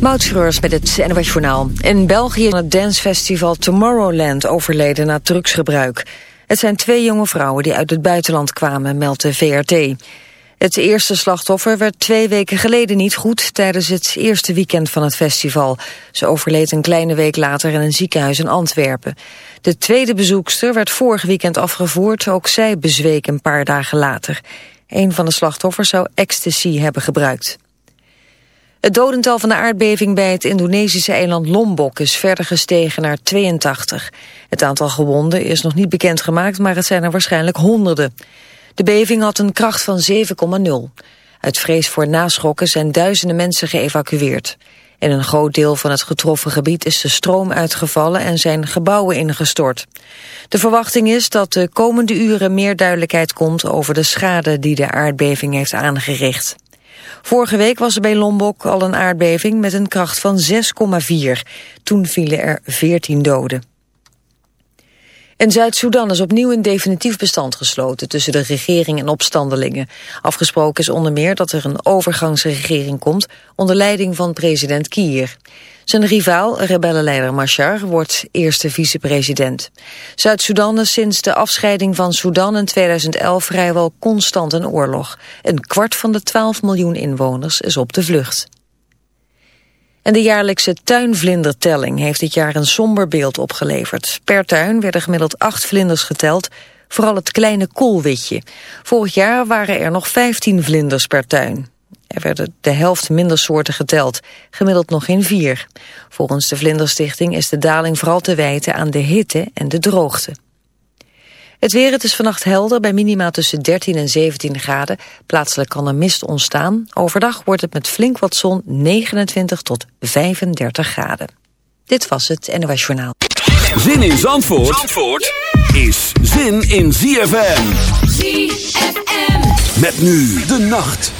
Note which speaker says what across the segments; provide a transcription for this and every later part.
Speaker 1: Moutschreurs met het NWS Journaal. In België is het dancefestival Tomorrowland overleden na drugsgebruik. Het zijn twee jonge vrouwen die uit het buitenland kwamen, meldt de VRT. Het eerste slachtoffer werd twee weken geleden niet goed... tijdens het eerste weekend van het festival. Ze overleed een kleine week later in een ziekenhuis in Antwerpen. De tweede bezoekster werd vorig weekend afgevoerd. Ook zij bezweek een paar dagen later. Een van de slachtoffers zou ecstasy hebben gebruikt. Het dodental van de aardbeving bij het Indonesische eiland Lombok is verder gestegen naar 82. Het aantal gewonden is nog niet bekendgemaakt, maar het zijn er waarschijnlijk honderden. De beving had een kracht van 7,0. Uit vrees voor naschokken zijn duizenden mensen geëvacueerd. In een groot deel van het getroffen gebied is de stroom uitgevallen en zijn gebouwen ingestort. De verwachting is dat de komende uren meer duidelijkheid komt over de schade die de aardbeving heeft aangericht. Vorige week was er bij Lombok al een aardbeving met een kracht van 6,4. Toen vielen er 14 doden. In Zuid-Soedan is opnieuw een definitief bestand gesloten tussen de regering en opstandelingen. Afgesproken is onder meer dat er een overgangsregering komt onder leiding van president Kier. Zijn rivaal, rebellenleider Machar, wordt eerste vicepresident. Zuid-Soedan is sinds de afscheiding van Soedan in 2011 vrijwel constant een oorlog. Een kwart van de 12 miljoen inwoners is op de vlucht. En de jaarlijkse tuinvlindertelling heeft dit jaar een somber beeld opgeleverd. Per tuin werden gemiddeld acht vlinders geteld, vooral het kleine koolwitje. Vorig jaar waren er nog 15 vlinders per tuin. Er werden de helft minder soorten geteld, gemiddeld nog in vier. Volgens de Vlinderstichting is de daling vooral te wijten aan de hitte en de droogte. Het weer, het is vannacht helder bij minima tussen 13 en 17 graden. Plaatselijk kan er mist ontstaan. Overdag wordt het met flink wat zon 29 tot 35 graden. Dit was het NOS Journaal.
Speaker 2: Zin in Zandvoort, Zandvoort is zin in ZFM. ZFM. Met nu de nacht.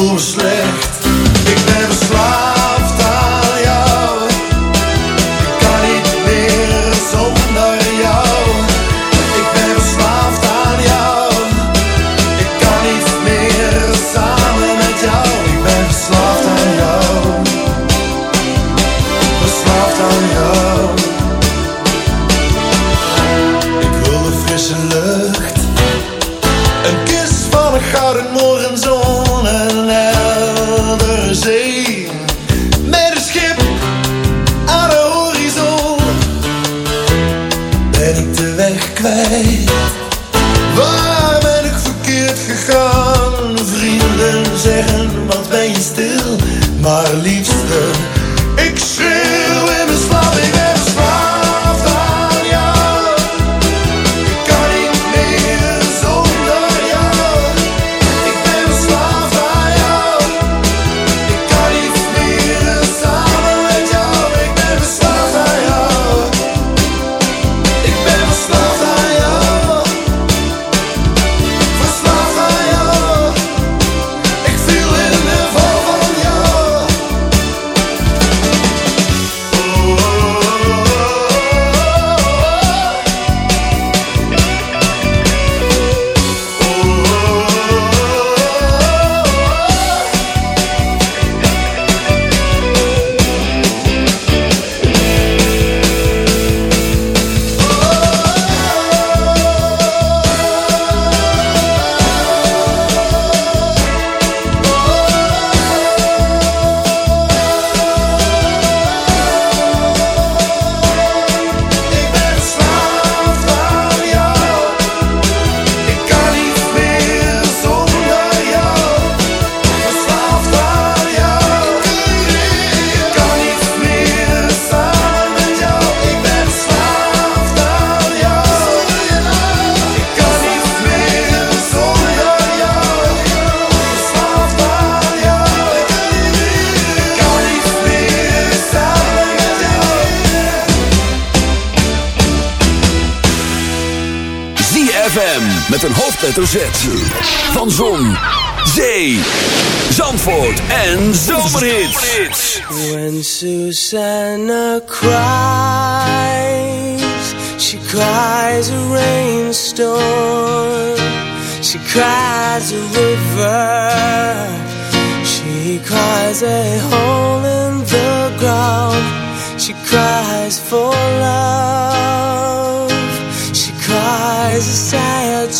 Speaker 3: voor slecht met een
Speaker 2: hoofdletter Z. Van Zon, Zee, Zandvoort en Zomerhits.
Speaker 4: When Susanna cries, she cries a rainstorm. She cries a river. She cries a hole in the ground. She cries for love. She cries a sad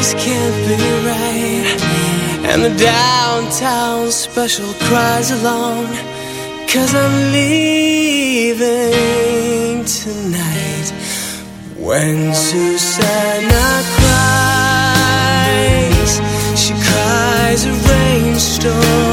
Speaker 4: This can't be right. And the downtown special cries alone Cause I'm leaving tonight. When Susanna cries She cries a rainstorm.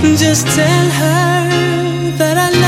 Speaker 4: Just tell her that I love her.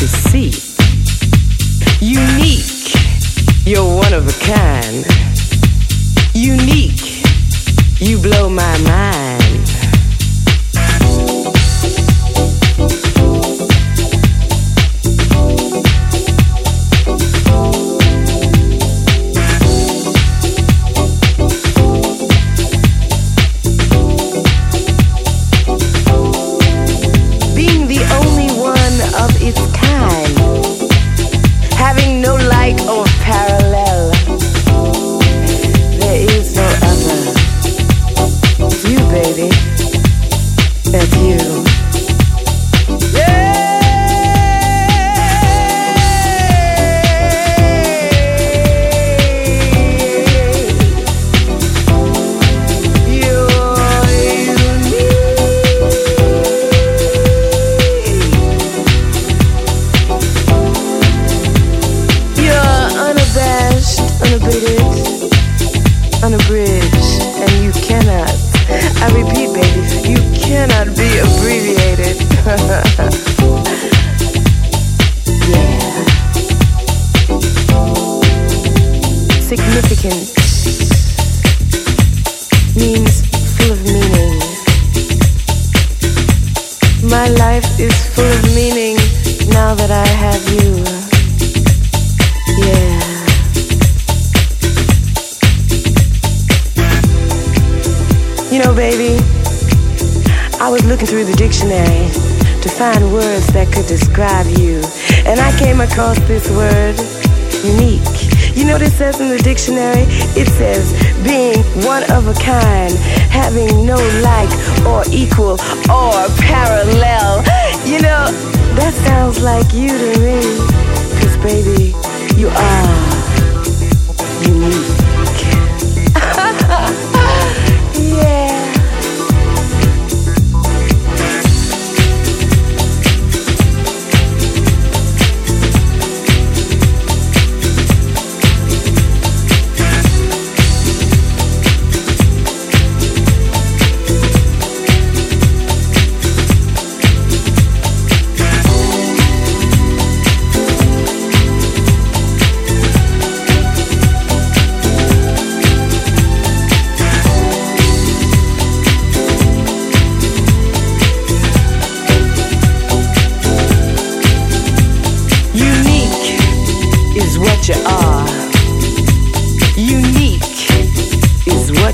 Speaker 5: you see.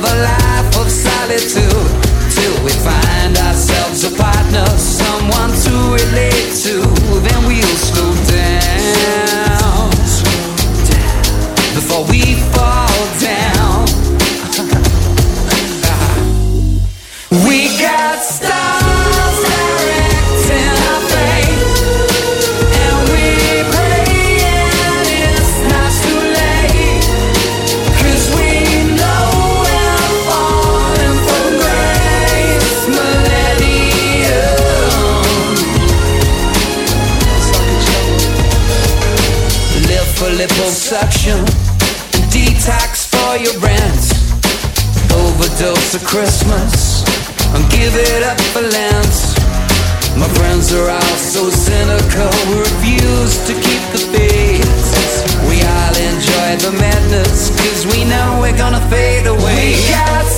Speaker 5: live a life liposuction, detox for your rent, overdose of Christmas, and give it up for Lent. My friends are all so cynical, we refuse to keep the faith. We all enjoy the madness, cause we know we're gonna fade away. We got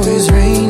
Speaker 5: always rain.